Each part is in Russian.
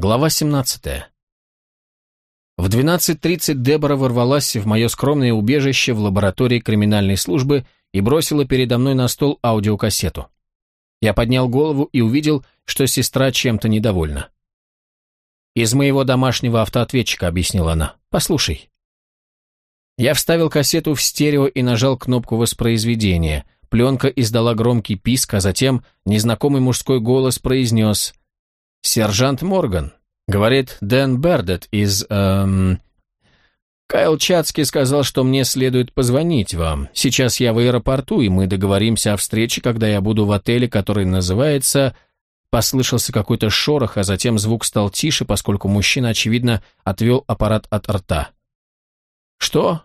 Глава 17. В 12.30 Дебора ворвалась в мое скромное убежище в лаборатории криминальной службы и бросила передо мной на стол аудиокассету. Я поднял голову и увидел, что сестра чем-то недовольна. «Из моего домашнего автоответчика», — объяснила она. «Послушай». Я вставил кассету в стерео и нажал кнопку воспроизведения. Пленка издала громкий писк, а затем незнакомый мужской голос произнес «Сержант Морган», — говорит Дэн Бердет из... Эм... Кайл Чацкий сказал, что мне следует позвонить вам. Сейчас я в аэропорту, и мы договоримся о встрече, когда я буду в отеле, который называется... Послышался какой-то шорох, а затем звук стал тише, поскольку мужчина, очевидно, отвел аппарат от рта. «Что?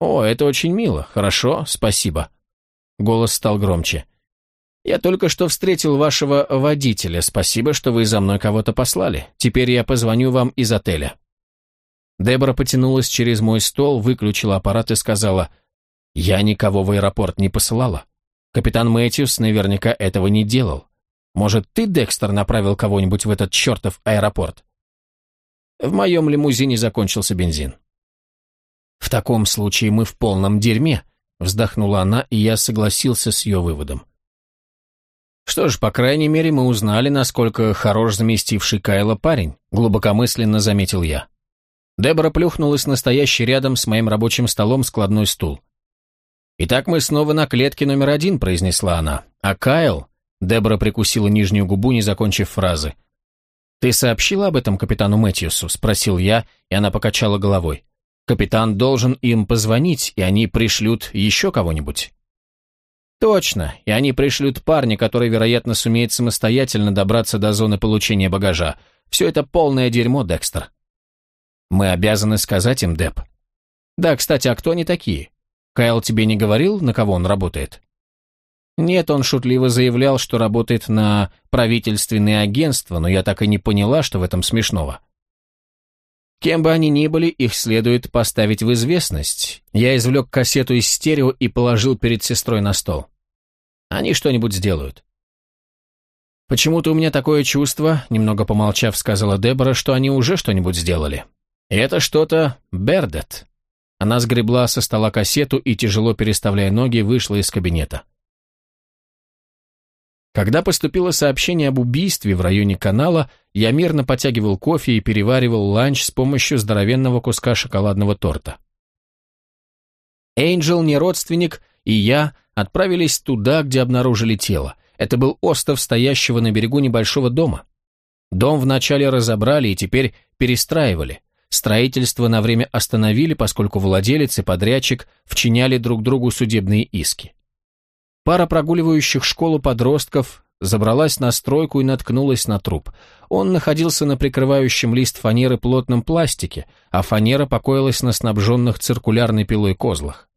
О, это очень мило. Хорошо, спасибо». Голос стал громче. «Я только что встретил вашего водителя. Спасибо, что вы за мной кого-то послали. Теперь я позвоню вам из отеля». Дебора потянулась через мой стол, выключила аппарат и сказала, «Я никого в аэропорт не посылала. Капитан Мэтьюс наверняка этого не делал. Может, ты, Декстер, направил кого-нибудь в этот чертов аэропорт?» В моем лимузине закончился бензин. «В таком случае мы в полном дерьме», — вздохнула она, и я согласился с ее выводом. Что ж, по крайней мере, мы узнали, насколько хорош заместивший Кайла парень, глубокомысленно заметил я. Дебора плюхнулась настоящий рядом с моим рабочим столом складной стул. «Итак, мы снова на клетке номер один», — произнесла она. «А Кайл...» — Дебора прикусила нижнюю губу, не закончив фразы. «Ты сообщила об этом капитану Мэтьюсу?» — спросил я, и она покачала головой. «Капитан должен им позвонить, и они пришлют еще кого-нибудь». Точно, и они пришлют парня, который, вероятно, сумеет самостоятельно добраться до зоны получения багажа. Все это полное дерьмо, Декстер. Мы обязаны сказать им, Деп. Да, кстати, а кто они такие? Кайл тебе не говорил, на кого он работает? Нет, он шутливо заявлял, что работает на правительственные агентства, но я так и не поняла, что в этом смешного. Кем бы они ни были, их следует поставить в известность. Я извлек кассету из стерео и положил перед сестрой на стол. Они что-нибудь сделают. «Почему-то у меня такое чувство», — немного помолчав, сказала Дебора, что они уже что-нибудь сделали. И это что-то Бердет. Она сгребла со стола кассету и, тяжело переставляя ноги, вышла из кабинета. Когда поступило сообщение об убийстве в районе канала, я мирно потягивал кофе и переваривал ланч с помощью здоровенного куска шоколадного торта. Эйнджел, не родственник, и я отправились туда, где обнаружили тело. Это был остров стоящего на берегу небольшого дома. Дом вначале разобрали и теперь перестраивали. Строительство на время остановили, поскольку владелец и подрядчик вчиняли друг другу судебные иски. Пара прогуливающих школу подростков забралась на стройку и наткнулась на труп. Он находился на прикрывающем лист фанеры плотном пластике, а фанера покоилась на снабженных циркулярной пилой козлах.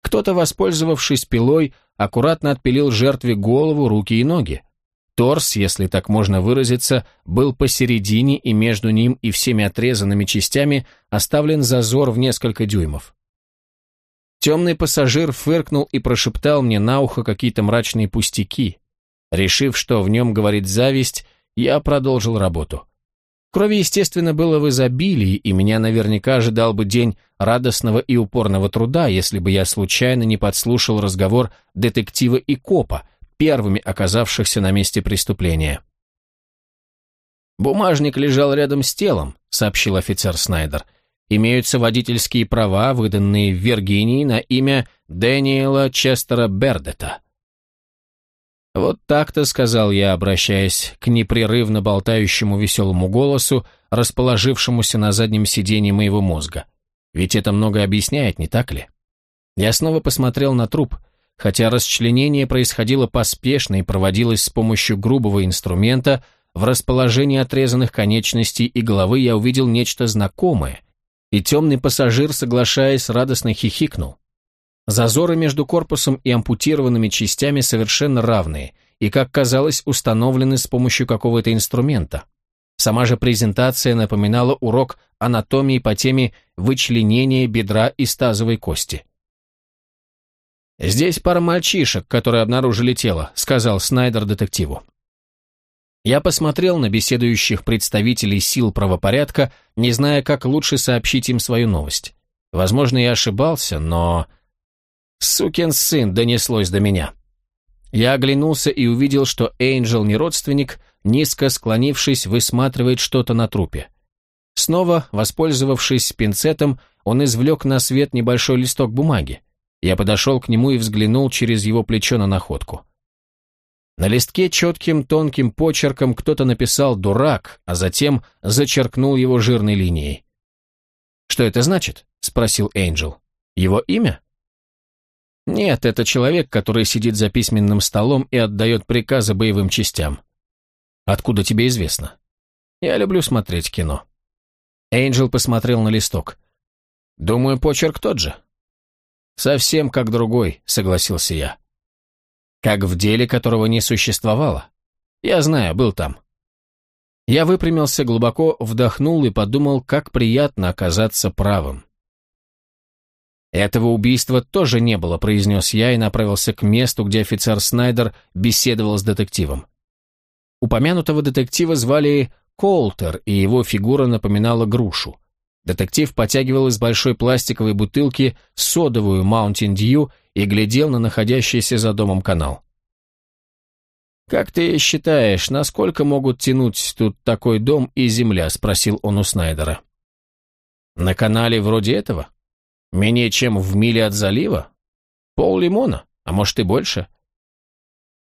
Кто-то, воспользовавшись пилой, аккуратно отпилил жертве голову, руки и ноги. Торс, если так можно выразиться, был посередине, и между ним и всеми отрезанными частями оставлен зазор в несколько дюймов. Темный пассажир фыркнул и прошептал мне на ухо какие-то мрачные пустяки. Решив, что в нем говорит зависть, я продолжил работу. Крови, естественно, было в изобилии, и меня наверняка ожидал бы день радостного и упорного труда, если бы я случайно не подслушал разговор детектива и копа, первыми оказавшихся на месте преступления. «Бумажник лежал рядом с телом», — сообщил офицер Снайдер имеются водительские права, выданные в Виргинии на имя Дэниела Честера Бердета. Вот так-то, сказал я, обращаясь к непрерывно болтающему веселому голосу, расположившемуся на заднем сиденье моего мозга. Ведь это много объясняет, не так ли? Я снова посмотрел на труп. Хотя расчленение происходило поспешно и проводилось с помощью грубого инструмента, в расположении отрезанных конечностей и головы я увидел нечто знакомое, и темный пассажир, соглашаясь, радостно хихикнул. Зазоры между корпусом и ампутированными частями совершенно равные и, как казалось, установлены с помощью какого-то инструмента. Сама же презентация напоминала урок анатомии по теме вычленения бедра из тазовой кости. «Здесь пара мальчишек, которые обнаружили тело», — сказал Снайдер детективу. Я посмотрел на беседующих представителей сил правопорядка, не зная, как лучше сообщить им свою новость. Возможно, я ошибался, но... «Сукин сын» донеслось до меня. Я оглянулся и увидел, что Эйнджел не родственник, низко склонившись, высматривает что-то на трупе. Снова, воспользовавшись пинцетом, он извлек на свет небольшой листок бумаги. Я подошел к нему и взглянул через его плечо на находку. На листке четким тонким почерком кто-то написал «дурак», а затем зачеркнул его жирной линией. «Что это значит?» — спросил Эйнджел. «Его имя?» «Нет, это человек, который сидит за письменным столом и отдает приказы боевым частям». «Откуда тебе известно?» «Я люблю смотреть кино». Эйнджел посмотрел на листок. «Думаю, почерк тот же». «Совсем как другой», — согласился я. «Как в деле, которого не существовало. Я знаю, был там». Я выпрямился, глубоко вдохнул и подумал, как приятно оказаться правым. «Этого убийства тоже не было», — произнес я и направился к месту, где офицер Снайдер беседовал с детективом. Упомянутого детектива звали Колтер, и его фигура напоминала грушу. Детектив потягивал из большой пластиковой бутылки содовую Mountain Dew и глядел на находящийся за домом канал. «Как ты считаешь, насколько могут тянуть тут такой дом и земля?» – спросил он у Снайдера. «На канале вроде этого? Менее чем в миле от залива? Пол лимона, а может и больше?»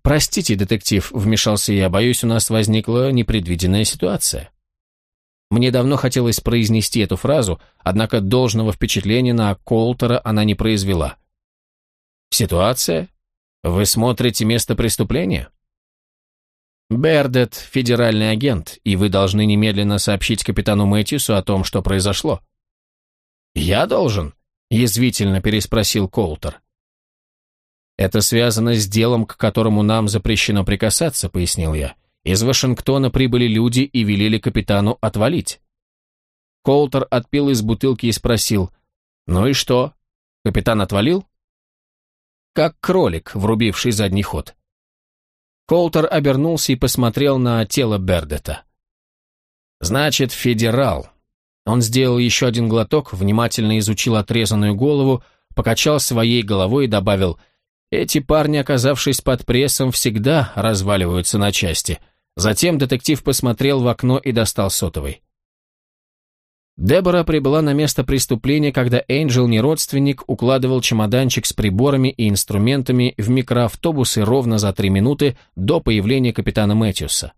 «Простите, детектив», — вмешался я, — «боюсь, у нас возникла непредвиденная ситуация». Мне давно хотелось произнести эту фразу, однако должного впечатления на Колтера она не произвела. «Ситуация? Вы смотрите место преступления?» «Бердет — федеральный агент, и вы должны немедленно сообщить капитану Мэтьюсу о том, что произошло». «Я должен?» — язвительно переспросил Колтер. «Это связано с делом, к которому нам запрещено прикасаться», — пояснил я. «Из Вашингтона прибыли люди и велели капитану отвалить». Колтер отпил из бутылки и спросил, «Ну и что? Капитан отвалил?» Как кролик, врубивший задний ход. Колтер обернулся и посмотрел на тело Бердета. «Значит, федерал». Он сделал еще один глоток, внимательно изучил отрезанную голову, покачал своей головой и добавил эти парни, оказавшись под прессом, всегда разваливаются на части. Затем детектив посмотрел в окно и достал сотовый. Дебора прибыла на место преступления, когда Энджел, не родственник, укладывал чемоданчик с приборами и инструментами в микроавтобусы ровно за три минуты до появления капитана Мэтьюса.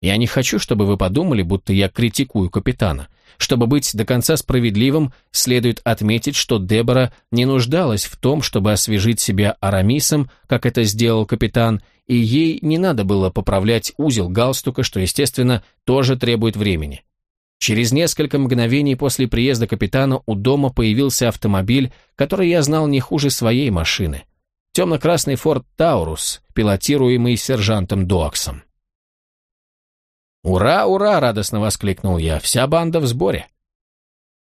Я не хочу, чтобы вы подумали, будто я критикую капитана. Чтобы быть до конца справедливым, следует отметить, что Дебора не нуждалась в том, чтобы освежить себя арамисом, как это сделал капитан, и ей не надо было поправлять узел галстука, что, естественно, тоже требует времени. Через несколько мгновений после приезда капитана у дома появился автомобиль, который я знал не хуже своей машины. Темно-красный Форд Таурус, пилотируемый сержантом Дуаксом. «Ура, ура!» — радостно воскликнул я. «Вся банда в сборе!»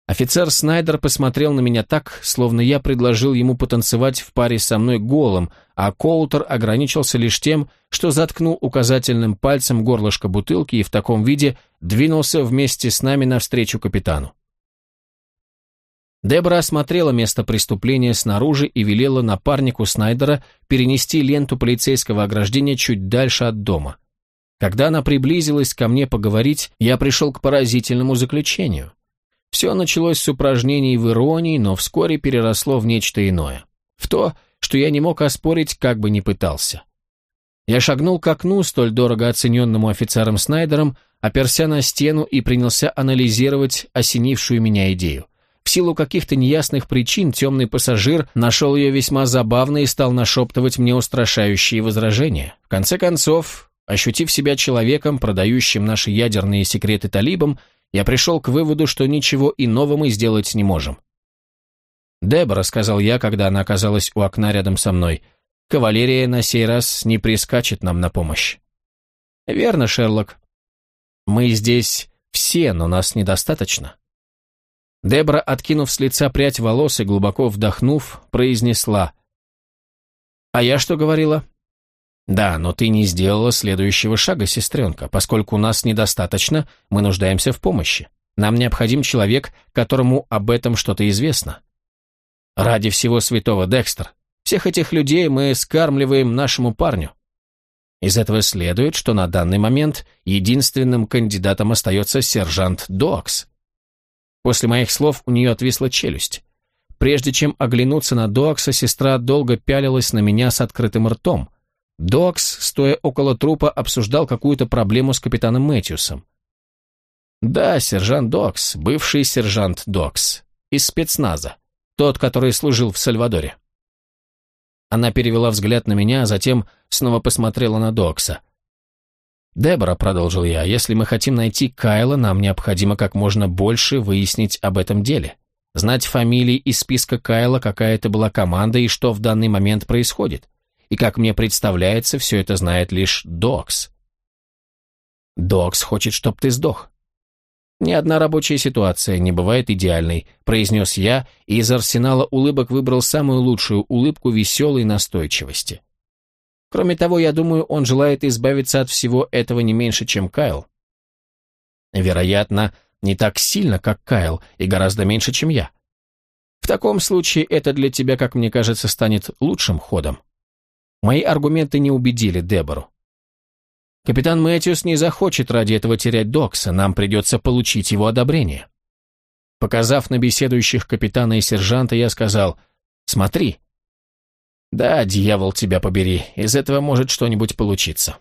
Офицер Снайдер посмотрел на меня так, словно я предложил ему потанцевать в паре со мной голым, а Коутер ограничился лишь тем, что заткнул указательным пальцем горлышко бутылки и в таком виде двинулся вместе с нами навстречу капитану. Дебра осмотрела место преступления снаружи и велела напарнику Снайдера перенести ленту полицейского ограждения чуть дальше от дома. Когда она приблизилась ко мне поговорить, я пришел к поразительному заключению. Все началось с упражнений в иронии, но вскоре переросло в нечто иное. В то, что я не мог оспорить, как бы ни пытался. Я шагнул к окну, столь дорого оцененному офицером Снайдером, оперся на стену и принялся анализировать осенившую меня идею. В силу каких-то неясных причин темный пассажир нашел ее весьма забавной и стал нашептывать мне устрашающие возражения. В конце концов, Ощутив себя человеком, продающим наши ядерные секреты талибам, я пришел к выводу, что ничего иного мы сделать не можем. «Дебора», — сказал я, когда она оказалась у окна рядом со мной, — «кавалерия на сей раз не прискачет нам на помощь». «Верно, Шерлок. Мы здесь все, но нас недостаточно». Дебора, откинув с лица прядь волос и глубоко вдохнув, произнесла. «А я что говорила?» Да, но ты не сделала следующего шага, сестренка. Поскольку нас недостаточно, мы нуждаемся в помощи. Нам необходим человек, которому об этом что-то известно. Ради всего святого, Декстер, всех этих людей мы скармливаем нашему парню. Из этого следует, что на данный момент единственным кандидатом остается сержант Докс. После моих слов у нее отвисла челюсть. Прежде чем оглянуться на Докса, сестра долго пялилась на меня с открытым ртом. Докс, стоя около трупа, обсуждал какую-то проблему с капитаном Мэтьюсом. Да, сержант Докс, бывший сержант Докс, из спецназа, тот, который служил в Сальвадоре. Она перевела взгляд на меня, а затем снова посмотрела на Докса. «Дебора», — продолжил я, — «если мы хотим найти Кайла, нам необходимо как можно больше выяснить об этом деле. Знать фамилии из списка Кайла, какая это была команда и что в данный момент происходит и, как мне представляется, все это знает лишь Докс. «Докс хочет, чтоб ты сдох». «Ни одна рабочая ситуация не бывает идеальной», – произнес я, и из арсенала улыбок выбрал самую лучшую улыбку веселой настойчивости. Кроме того, я думаю, он желает избавиться от всего этого не меньше, чем Кайл. Вероятно, не так сильно, как Кайл, и гораздо меньше, чем я. В таком случае это для тебя, как мне кажется, станет лучшим ходом. Мои аргументы не убедили Дебору. Капитан Мэтьюс не захочет ради этого терять Докса, нам придется получить его одобрение. Показав на беседующих капитана и сержанта, я сказал «Смотри». «Да, дьявол, тебя побери, из этого может что-нибудь получиться».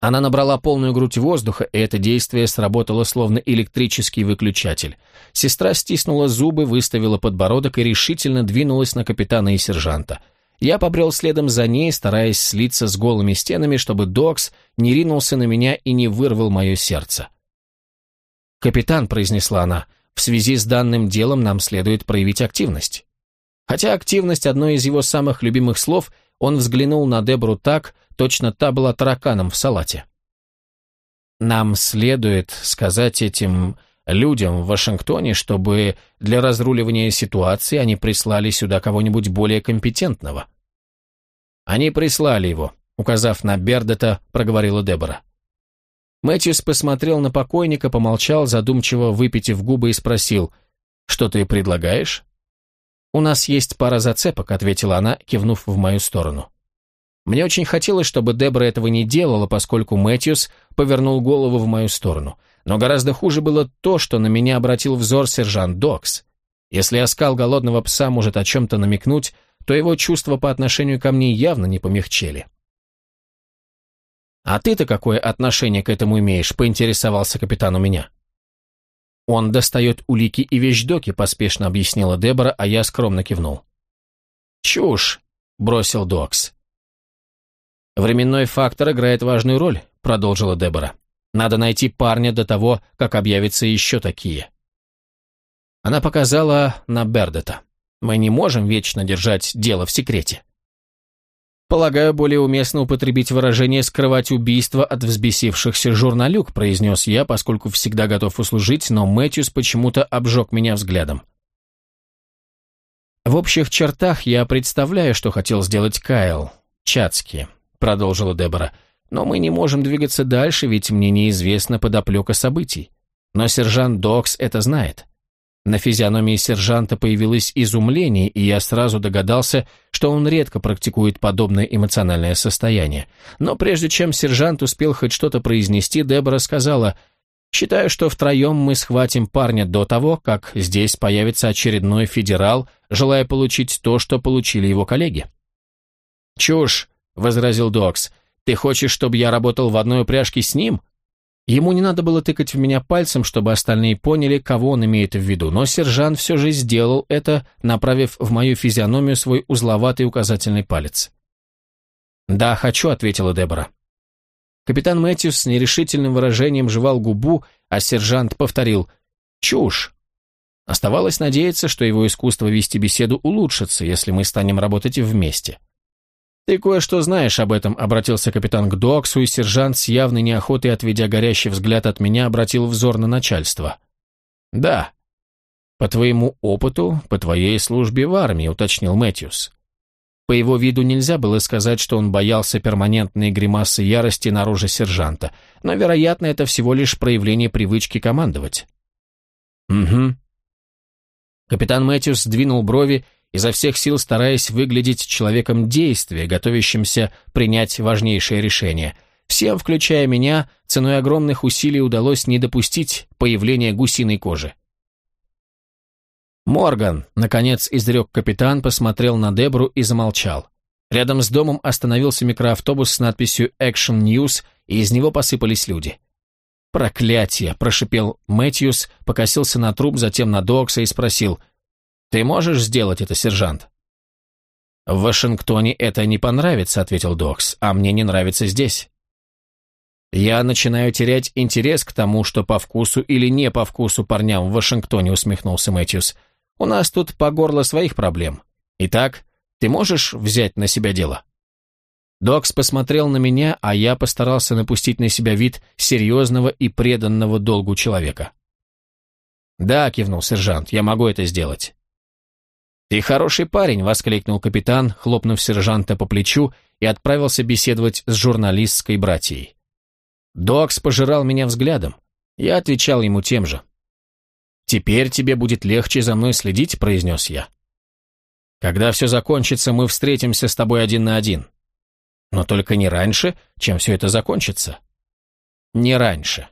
Она набрала полную грудь воздуха, и это действие сработало словно электрический выключатель. Сестра стиснула зубы, выставила подбородок и решительно двинулась на капитана и сержанта – я побрел следом за ней, стараясь слиться с голыми стенами, чтобы Докс не ринулся на меня и не вырвал мое сердце. «Капитан», — произнесла она, — «в связи с данным делом нам следует проявить активность». Хотя активность — одно из его самых любимых слов, он взглянул на Дебру так, точно та была тараканом в салате. «Нам следует сказать этим людям в Вашингтоне, чтобы для разруливания ситуации они прислали сюда кого-нибудь более компетентного. Они прислали его, указав на Бердета, проговорила Дебора. Мэтьюс посмотрел на покойника, помолчал, задумчиво выпитив губы и спросил, «Что ты предлагаешь?» «У нас есть пара зацепок», — ответила она, кивнув в мою сторону. Мне очень хотелось, чтобы Дебра этого не делала, поскольку Мэтьюс повернул голову в мою сторону. Но гораздо хуже было то, что на меня обратил взор сержант Докс. Если оскал голодного пса может о чем-то намекнуть, то его чувства по отношению ко мне явно не помягчели. «А ты-то какое отношение к этому имеешь?» — поинтересовался капитан у меня. «Он достает улики и вещдоки», — поспешно объяснила Дебора, а я скромно кивнул. «Чушь», — бросил Докс. «Временной фактор играет важную роль», — продолжила Дебора. Надо найти парня до того, как объявятся еще такие. Она показала на Бердета. Мы не можем вечно держать дело в секрете. Полагаю, более уместно употребить выражение «скрывать убийство от взбесившихся журналюк», произнес я, поскольку всегда готов услужить, но Мэтьюс почему-то обжег меня взглядом. «В общих чертах я представляю, что хотел сделать Кайл. Чацки», — продолжила Дебора. Но мы не можем двигаться дальше, ведь мне неизвестна подоплека событий. Но сержант Докс это знает. На физиономии сержанта появилось изумление, и я сразу догадался, что он редко практикует подобное эмоциональное состояние. Но прежде чем сержант успел хоть что-то произнести, Дебора сказала, «Считаю, что втроем мы схватим парня до того, как здесь появится очередной федерал, желая получить то, что получили его коллеги». «Чушь», — возразил Докс, ты хочешь, чтобы я работал в одной упряжке с ним? Ему не надо было тыкать в меня пальцем, чтобы остальные поняли, кого он имеет в виду, но сержант все же сделал это, направив в мою физиономию свой узловатый указательный палец. «Да, хочу», — ответила Дебора. Капитан Мэтьюс с нерешительным выражением жевал губу, а сержант повторил «Чушь». Оставалось надеяться, что его искусство вести беседу улучшится, если мы станем работать вместе. «Ты кое-что знаешь об этом», — обратился капитан к Доксу, и сержант с явной неохотой, отведя горящий взгляд от меня, обратил взор на начальство. «Да». «По твоему опыту, по твоей службе в армии», — уточнил Мэтьюс. По его виду нельзя было сказать, что он боялся перманентной гримасы ярости на сержанта, но, вероятно, это всего лишь проявление привычки командовать. «Угу». Капитан Мэтьюс сдвинул брови, изо всех сил стараясь выглядеть человеком действия, готовящимся принять важнейшее решение. Всем, включая меня, ценой огромных усилий удалось не допустить появления гусиной кожи. «Морган», — наконец изрек капитан, посмотрел на Дебру и замолчал. Рядом с домом остановился микроавтобус с надписью «Action News», и из него посыпались люди. «Проклятие!» – прошипел Мэтьюс, покосился на труп, затем на Докса и спросил. «Ты можешь сделать это, сержант?» «В Вашингтоне это не понравится», – ответил Докс, – «а мне не нравится здесь». «Я начинаю терять интерес к тому, что по вкусу или не по вкусу парням в Вашингтоне», – усмехнулся Мэтьюс. У нас тут по горло своих проблем. Итак, ты можешь взять на себя дело?» Докс посмотрел на меня, а я постарался напустить на себя вид серьезного и преданного долгу человека. «Да», — кивнул сержант, — «я могу это сделать». «Ты хороший парень», — воскликнул капитан, хлопнув сержанта по плечу и отправился беседовать с журналистской братьей. Докс пожирал меня взглядом. Я отвечал ему тем же. «Теперь тебе будет легче за мной следить», — произнес я. «Когда все закончится, мы встретимся с тобой один на один. Но только не раньше, чем все это закончится». «Не раньше»,